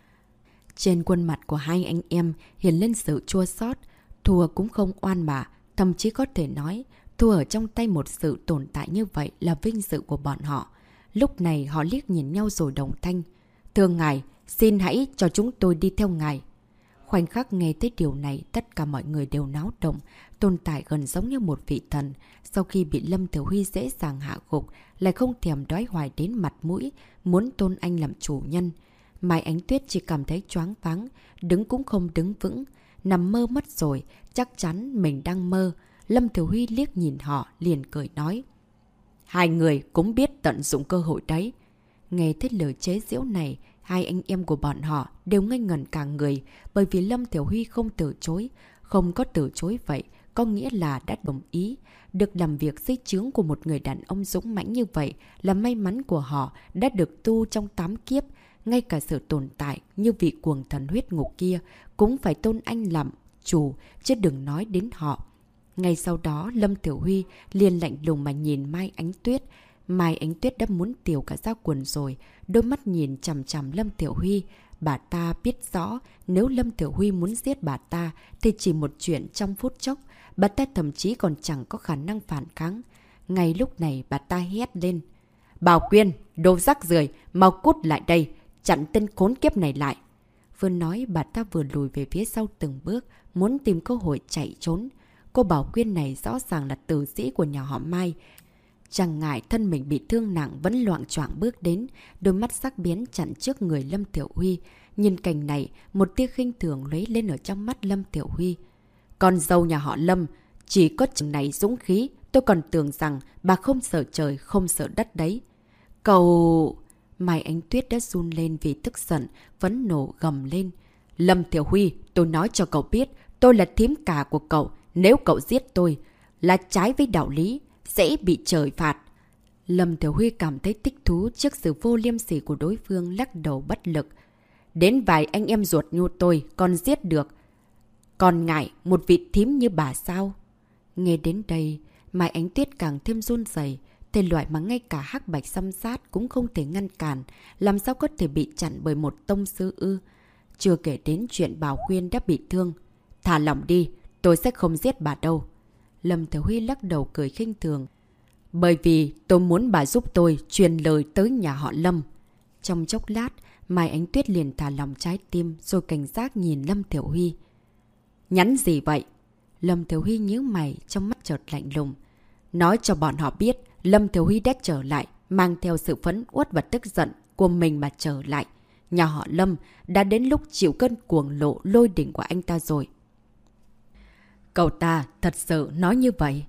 Trên khuôn mặt của hai anh em hiện lên sự chua xót thua cũng không oan mà, thậm chí có thể nói, thua ở trong tay một sự tồn tại như vậy là vinh dự của bọn họ. Lúc này họ liếc nhìn nhau rồi đồng thanh. Thưa ngài, xin hãy cho chúng tôi đi theo ngài. Khoảnh khắc nghe thấy điều này, tất cả mọi người đều náo động, tồn tại gần giống như một vị thần. Sau khi bị Lâm Tiểu Huy dễ dàng hạ gục, lại không thèm đói hoài đến mặt mũi, muốn tôn anh làm chủ nhân. Mai Ánh Tuyết chỉ cảm thấy choáng váng, đứng cũng không đứng vững, nằm mơ mất rồi, chắc chắn mình đang mơ. Lâm Tiểu Huy liếc nhìn họ, liền cười nói. Hai người cũng biết tận dụng cơ hội đấy. Nghe thấy lời chế giễu này, hai anh em của bọn họ đều ngây ngẩn cả người bởi vì Lâm Tiểu Huy không từ chối. Không có từ chối vậy, có nghĩa là đã đồng ý. Được làm việc dưới chướng của một người đàn ông dũng mãnh như vậy là may mắn của họ đã được tu trong tám kiếp. Ngay cả sự tồn tại như vị cuồng thần huyết ngục kia cũng phải tôn anh làm chủ, chứ đừng nói đến họ. Ngay sau đó, Lâm Tiểu Huy liền lạnh lùng mà nhìn Mai Ánh Tuyết. Mai Ánh Tuyết đã muốn tiểu cả ra quần rồi, đôi mắt nhìn chằm chằm Lâm Tiểu Huy. Bà ta biết rõ, nếu Lâm Tiểu Huy muốn giết bà ta, thì chỉ một chuyện trong phút chốc, bà ta thậm chí còn chẳng có khả năng phản kháng. Ngay lúc này bà ta hét lên. Bảo Quyên, đồ rắc rưởi mau cút lại đây, chặn tên khốn kiếp này lại. Vừa nói bà ta vừa lùi về phía sau từng bước, muốn tìm cơ hội chạy trốn. Cô Bảo Quyên này rõ ràng là tử sĩ của nhà họ Mai. Chẳng ngại thân mình bị thương nặng vẫn loạn choạng bước đến, đôi mắt sắc biến chặn trước người Lâm Tiểu Huy. Nhìn cảnh này, một tia khinh thường lấy lên ở trong mắt Lâm Tiểu Huy. Con dâu nhà họ Lâm, chỉ có chừng này dũng khí, tôi còn tưởng rằng bà không sợ trời, không sợ đất đấy. Cậu... Mai Ánh Tuyết đã run lên vì tức giận, vẫn nổ gầm lên. Lâm Tiểu Huy, tôi nói cho cậu biết, tôi là thím cả của cậu, nếu cậu giết tôi là trái với đạo lý, sẽ bị trời phạt. Lâm Thiểu Huy cảm thấy tích thú trước sự vô liêm sỉ của đối phương lắc đầu bất lực. Đến vài anh em ruột như tôi còn giết được. Còn ngại một vị thím như bà sao? Nghe đến đây, Mai Ánh Tuyết càng thêm run dày. Tên loại mà ngay cả hắc bạch xăm sát cũng không thể ngăn cản. Làm sao có thể bị chặn bởi một tông sư ư? Chưa kể đến chuyện Bảo Khuyên đã bị thương. Thả lòng đi, Tôi sẽ không giết bà đâu. Lâm Thiếu Huy lắc đầu cười khinh thường. Bởi vì tôi muốn bà giúp tôi truyền lời tới nhà họ Lâm. Trong chốc lát, Mai Ánh Tuyết liền thả lòng trái tim rồi cảnh giác nhìn Lâm Thiểu Huy. Nhắn gì vậy? Lâm Thiểu Huy nhíu mày trong mắt chợt lạnh lùng. Nói cho bọn họ biết Lâm Thiểu Huy đã trở lại, mang theo sự phấn uất và tức giận của mình mà trở lại. Nhà họ Lâm đã đến lúc chịu cơn cuồng lộ lôi đỉnh của anh ta rồi. Cậu ta thật sự nói như vậy.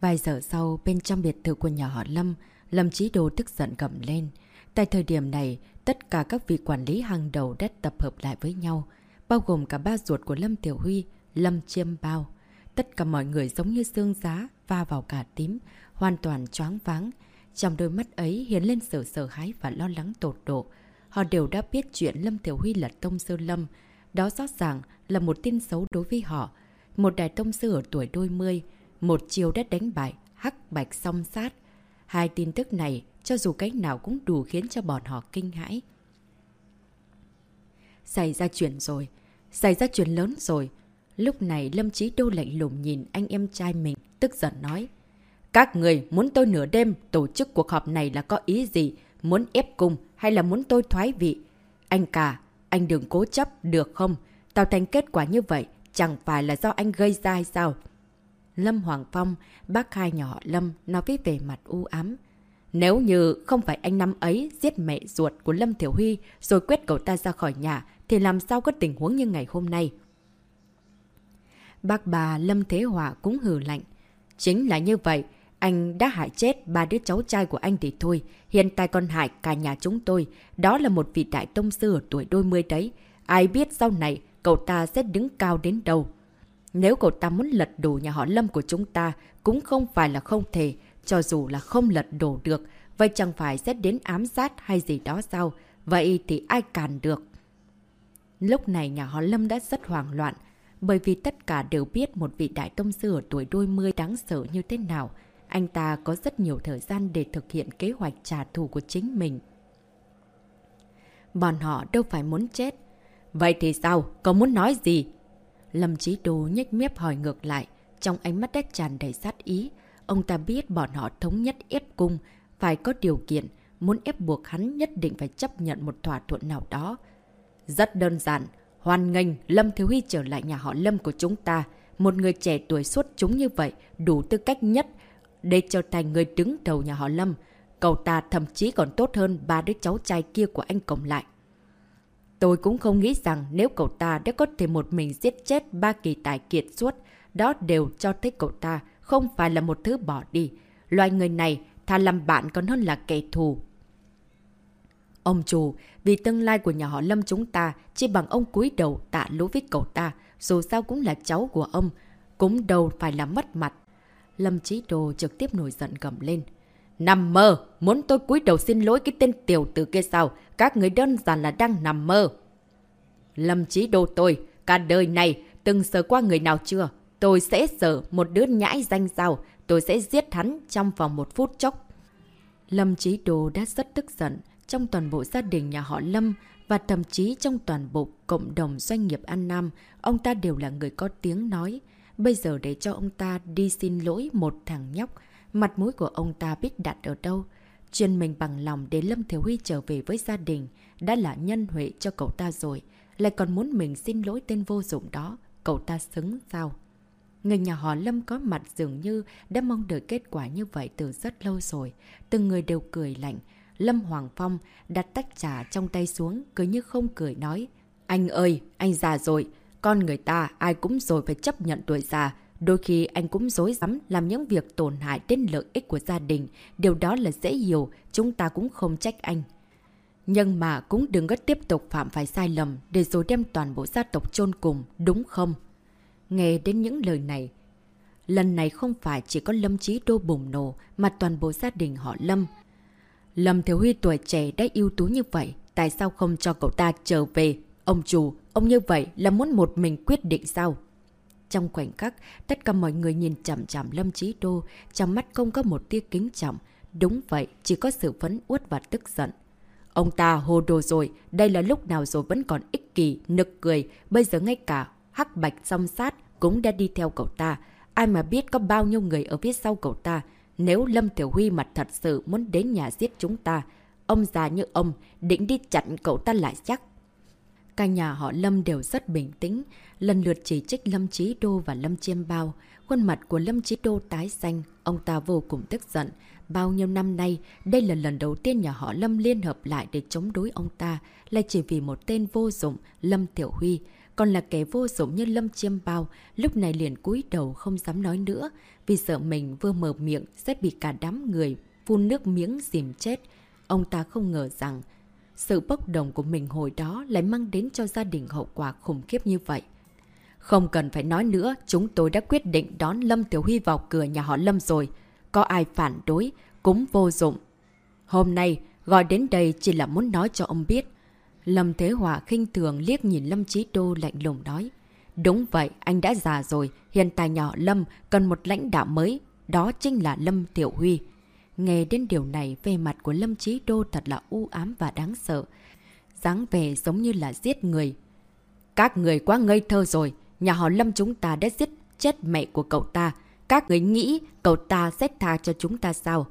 Vài giờ sau, bên trong biệt thự của nhà họ Lâm, Lâm Chí Đô tức giận gầm lên. Tại thời điểm này, tất cả các vị quản lý hàng đầu đã tập hợp lại với nhau, bao gồm cả ba ruột của Lâm Tiểu Huy, Lâm Chiêm Bao. Tất cả mọi người giống như xương giá, va vào cả tím, hoàn toàn choáng váng. Trong đôi mắt ấy hiện lên sự sợ hãi và lo lắng tột độ. Họ đều đã biết chuyện Lâm Tiểu Huy là Tông Sư Lâm. Đó rõ ràng là một tin xấu đối với họ. Một đại tông sư ở tuổi đôi mươi, một chiều đất đánh bại, hắc bạch song sát. Hai tin tức này, cho dù cách nào cũng đủ khiến cho bọn họ kinh hãi. Xảy ra chuyện rồi. Xảy ra chuyện lớn rồi. Lúc này Lâm Chí Đô lạnh lùng nhìn anh em trai mình, tức giận nói. Các người muốn tôi nửa đêm tổ chức cuộc họp này là có ý gì? Muốn ép cung hay là muốn tôi thoái vị? Anh cả, anh đừng cố chấp, được không? Tạo thành kết quả như vậy, chẳng phải là do anh gây ra hay sao? Lâm Hoàng Phong, bác hai nhỏ Lâm, nói với về mặt u ám. Nếu như không phải anh năm ấy giết mẹ ruột của Lâm Thiểu Huy rồi quét cậu ta ra khỏi nhà, thì làm sao có tình huống như ngày hôm nay? Bác bà Lâm Thế Hòa cũng hừ lạnh. Chính là như vậy, anh đã hại chết ba đứa cháu trai của anh thì thôi. Hiện tại còn hại cả nhà chúng tôi. Đó là một vị đại tông sư ở tuổi đôi mươi đấy. Ai biết sau này cậu ta sẽ đứng cao đến đâu. Nếu cậu ta muốn lật đổ nhà họ Lâm của chúng ta cũng không phải là không thể. Cho dù là không lật đổ được, vậy chẳng phải sẽ đến ám sát hay gì đó sao? Vậy thì ai càn được? Lúc này nhà họ Lâm đã rất hoảng loạn, bởi vì tất cả đều biết một vị đại tông sư ở tuổi đôi mươi đáng sợ như thế nào. Anh ta có rất nhiều thời gian để thực hiện kế hoạch trả thù của chính mình. Bọn họ đâu phải muốn chết. Vậy thì sao? Có muốn nói gì? Lâm Chí Đô nhếch mép hỏi ngược lại, trong ánh mắt đét tràn đầy sát ý. Ông ta biết bọn họ thống nhất ép cung, phải có điều kiện, muốn ép buộc hắn nhất định phải chấp nhận một thỏa thuận nào đó. Rất đơn giản, hoan nghênh Lâm Thiếu Huy trở lại nhà họ Lâm của chúng ta. Một người trẻ tuổi suốt chúng như vậy, đủ tư cách nhất để trở thành người đứng đầu nhà họ Lâm. Cậu ta thậm chí còn tốt hơn ba đứa cháu trai kia của anh cộng lại. Tôi cũng không nghĩ rằng nếu cậu ta đã có thể một mình giết chết ba kỳ tài kiệt suốt, đó đều cho thấy cậu ta không phải là một thứ bỏ đi. Loài người này thà làm bạn còn hơn là kẻ thù. Ông chủ, vì tương lai của nhà họ Lâm chúng ta, chỉ bằng ông cúi đầu tạ lũ với cậu ta, dù sao cũng là cháu của ông, cũng đâu phải là mất mặt. Lâm Chí Đồ trực tiếp nổi giận gầm lên. Nằm mơ! Muốn tôi cúi đầu xin lỗi cái tên tiểu tử kia sao? Các người đơn giản là đang nằm mơ. Lâm trí Đô tôi, cả đời này, từng sờ qua người nào chưa? Tôi sẽ sợ một đứa nhãi danh sao? Tôi sẽ giết hắn trong vòng một phút chốc. Lâm trí Đô đã rất tức giận. Trong toàn bộ gia đình nhà họ Lâm và thậm chí trong toàn bộ cộng đồng doanh nghiệp An Nam, ông ta đều là người có tiếng nói. Bây giờ để cho ông ta đi xin lỗi một thằng nhóc, mặt mũi của ông ta biết đặt ở đâu. Chuyên mình bằng lòng để Lâm Thiếu Huy trở về với gia đình, đã là nhân huệ cho cậu ta rồi, lại còn muốn mình xin lỗi tên vô dụng đó, cậu ta xứng sao? Người nhà họ Lâm có mặt dường như đã mong đợi kết quả như vậy từ rất lâu rồi. Từng người đều cười lạnh. Lâm Hoàng Phong đặt tách trà trong tay xuống, cười như không cười nói. Anh ơi, anh già rồi. Con người ta ai cũng rồi phải chấp nhận tuổi già. Đôi khi anh cũng dối rắm làm những việc tổn hại đến lợi ích của gia đình. Điều đó là dễ hiểu, chúng ta cũng không trách anh. Nhưng mà cũng đừng có tiếp tục phạm phải sai lầm để rồi đem toàn bộ gia tộc chôn cùng, đúng không? Nghe đến những lời này, lần này không phải chỉ có Lâm Chí Đô bùng nổ mà toàn bộ gia đình họ Lâm. Lâm Thiếu Huy tuổi trẻ đã ưu tú như vậy, tại sao không cho cậu ta trở về? Ông chủ, ông như vậy là muốn một mình quyết định sao? Trong khoảnh khắc, tất cả mọi người nhìn chằm chằm Lâm Chí Đô, trong mắt không có một tia kính trọng. Đúng vậy, chỉ có sự phấn uất và tức giận. Ông ta hồ đồ rồi, đây là lúc nào rồi vẫn còn ích kỷ nực cười, bây giờ ngay cả hắc bạch song sát cũng đã đi theo cậu ta. Ai mà biết có bao nhiêu người ở phía sau cậu ta. Nếu Lâm Tiểu Huy mặt thật sự muốn đến nhà giết chúng ta, ông già như ông định đi chặn cậu ta lại chắc. Cả nhà họ Lâm đều rất bình tĩnh, lần lượt chỉ trích Lâm Chí Đô và Lâm Chiêm Bao. Khuôn mặt của Lâm Chí Đô tái xanh, ông ta vô cùng tức giận. Bao nhiêu năm nay, đây là lần đầu tiên nhà họ Lâm liên hợp lại để chống đối ông ta, lại chỉ vì một tên vô dụng, Lâm Tiểu Huy. Còn là kẻ vô dụng như Lâm Chiêm Bao, lúc này liền cúi đầu không dám nói nữa, vì sợ mình vừa mở miệng sẽ bị cả đám người phun nước miếng dìm chết. Ông ta không ngờ rằng sự bốc đồng của mình hồi đó lại mang đến cho gia đình hậu quả khủng khiếp như vậy. Không cần phải nói nữa, chúng tôi đã quyết định đón Lâm Tiểu Huy vào cửa nhà họ Lâm rồi. Có ai phản đối, cũng vô dụng. Hôm nay, gọi đến đây chỉ là muốn nói cho ông biết. Lâm Thế Hòa khinh thường liếc nhìn Lâm Chí Đô lạnh lùng nói. Đúng vậy, anh đã già rồi, hiện tại nhỏ Lâm cần một lãnh đạo mới, đó chính là Lâm Tiểu Huy. Nghe đến điều này, về mặt của Lâm Chí Đô thật là u ám và đáng sợ. dáng vẻ giống như là giết người. Các người quá ngây thơ rồi, nhà họ Lâm chúng ta đã giết chết mẹ của cậu ta. Các người nghĩ cậu ta sẽ tha cho chúng ta sao?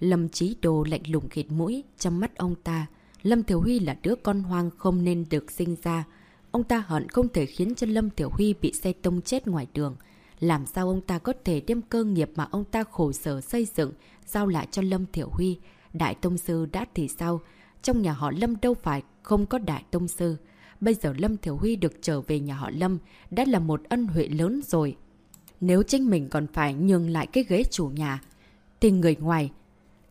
Lâm Chí Đô lạnh lùng khịt mũi, trong mắt ông ta. Lâm Thiểu Huy là đứa con hoang không nên được sinh ra. Ông ta hận không thể khiến cho Lâm Tiểu Huy bị xe tông chết ngoài đường. Làm sao ông ta có thể đem cơ nghiệp mà ông ta khổ sở xây dựng, giao lại cho Lâm Thiểu Huy? Đại Tông Sư đã thì sao? Trong nhà họ Lâm đâu phải không có Đại Tông Sư. Bây giờ Lâm Thiểu Huy được trở về nhà họ Lâm đã là một ân huệ lớn rồi. Nếu chính mình còn phải nhường lại cái ghế chủ nhà, thì người ngoài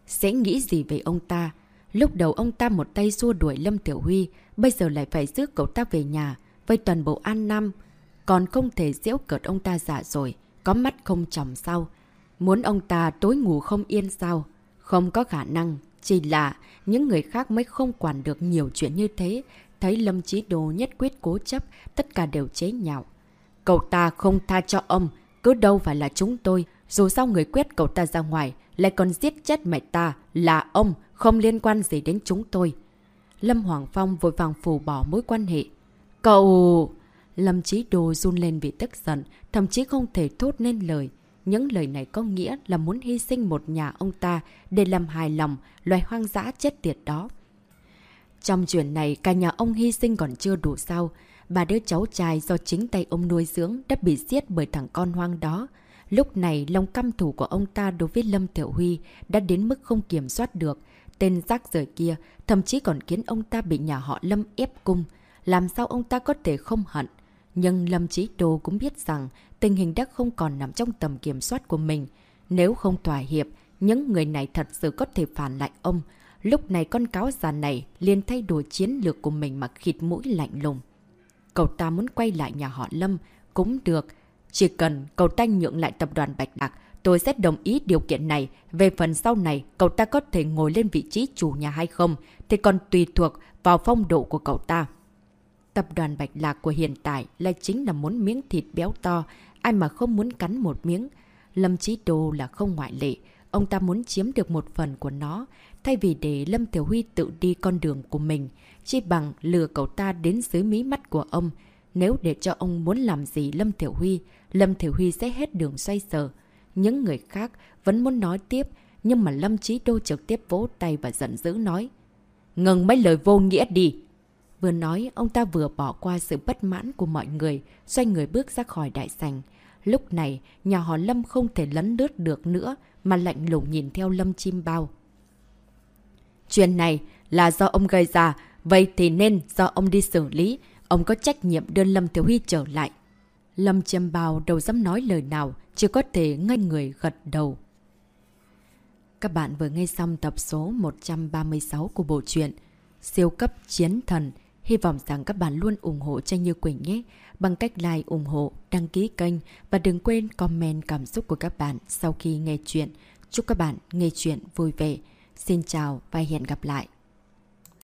sẽ nghĩ gì về ông ta? Lúc đầu ông ta một tay xua đuổi Lâm Tiểu Huy, bây giờ lại phải giữ cậu ta về nhà, với toàn bộ An Nam. Còn không thể diễu cợt ông ta giả rồi, có mắt không chồng sao? Muốn ông ta tối ngủ không yên sao? Không có khả năng, chỉ là những người khác mới không quản được nhiều chuyện như thế. Thấy Lâm Chí Đô nhất quyết cố chấp, tất cả đều chế nhạo. Cậu ta không tha cho ông, cứ đâu phải là chúng tôi. Dù sao người quyết cậu ta ra ngoài, lại còn giết chết mẹ ta, là ông, không liên quan gì đến chúng tôi. Lâm Hoàng Phong vội vàng phủ bỏ mối quan hệ. Cậu... Lâm Chí Đô run lên vì tức giận, thậm chí không thể thốt nên lời. Những lời này có nghĩa là muốn hy sinh một nhà ông ta để làm hài lòng loài hoang dã chết tiệt đó. Trong chuyện này, cả nhà ông hy sinh còn chưa đủ sao. Bà đứa cháu trai do chính tay ông nuôi dưỡng đã bị giết bởi thằng con hoang đó. Lúc này, lòng căm thủ của ông ta đối với Lâm Thiểu Huy đã đến mức không kiểm soát được. Tên rác rời kia thậm chí còn khiến ông ta bị nhà họ Lâm ép cung. Làm sao ông ta có thể không hận? Nhưng Lâm Chí Đô cũng biết rằng tình hình đã không còn nằm trong tầm kiểm soát của mình. Nếu không thỏa hiệp, những người này thật sự có thể phản lại ông. Lúc này con cáo già này liền thay đổi chiến lược của mình mà khịt mũi lạnh lùng. Cậu ta muốn quay lại nhà họ Lâm, cũng được. Chỉ cần cậu ta nhượng lại tập đoàn Bạch Đạc, tôi sẽ đồng ý điều kiện này. Về phần sau này, cậu ta có thể ngồi lên vị trí chủ nhà hay không, thì còn tùy thuộc vào phong độ của cậu ta. Tập đoàn Bạch Lạc của hiện tại lại chính là muốn miếng thịt béo to, ai mà không muốn cắn một miếng. Lâm Chí Đô là không ngoại lệ, ông ta muốn chiếm được một phần của nó, thay vì để Lâm Tiểu Huy tự đi con đường của mình, chi bằng lừa cậu ta đến dưới mí mắt của ông. Nếu để cho ông muốn làm gì Lâm Tiểu Huy, Lâm Tiểu Huy sẽ hết đường xoay sở. Những người khác vẫn muốn nói tiếp, nhưng mà Lâm Chí Đô trực tiếp vỗ tay và giận dữ nói. Ngừng mấy lời vô nghĩa đi! Vừa nói, ông ta vừa bỏ qua sự bất mãn của mọi người, xoay người bước ra khỏi đại sành. Lúc này, nhà họ Lâm không thể lấn lướt được nữa, mà lạnh lùng nhìn theo Lâm Chim Bao. Chuyện này là do ông gây ra, vậy thì nên do ông đi xử lý. Ông có trách nhiệm đưa Lâm Thiếu Huy trở lại. Lâm Chim Bao đâu dám nói lời nào, chỉ có thể ngây người gật đầu. Các bạn vừa nghe xong tập số 136 của bộ truyện Siêu cấp chiến thần Hy vọng rằng các bạn luôn ủng hộ cho Như Quỳnh nhé, bằng cách like, ủng hộ, đăng ký kênh và đừng quên comment cảm xúc của các bạn sau khi nghe chuyện. Chúc các bạn nghe chuyện vui vẻ. Xin chào và hẹn gặp lại.